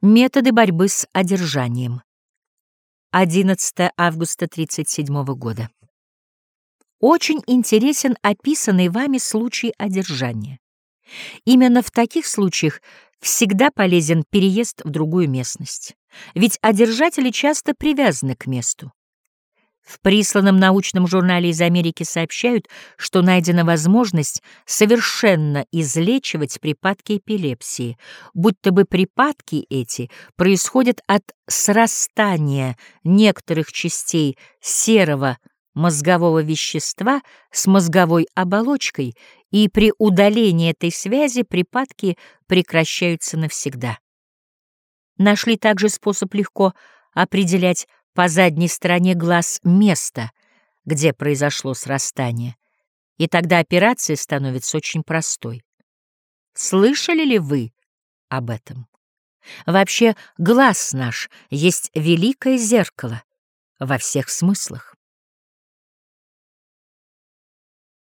Методы борьбы с одержанием. 11 августа 37 года. Очень интересен описанный вами случай одержания. Именно в таких случаях всегда полезен переезд в другую местность, ведь одержатели часто привязаны к месту. В присланном научном журнале из Америки сообщают, что найдена возможность совершенно излечивать припадки эпилепсии, будто бы припадки эти происходят от срастания некоторых частей серого мозгового вещества с мозговой оболочкой, и при удалении этой связи припадки прекращаются навсегда. Нашли также способ легко определять по задней стороне глаз место, где произошло срастание, и тогда операция становится очень простой. Слышали ли вы об этом? Вообще, глаз наш есть великое зеркало во всех смыслах.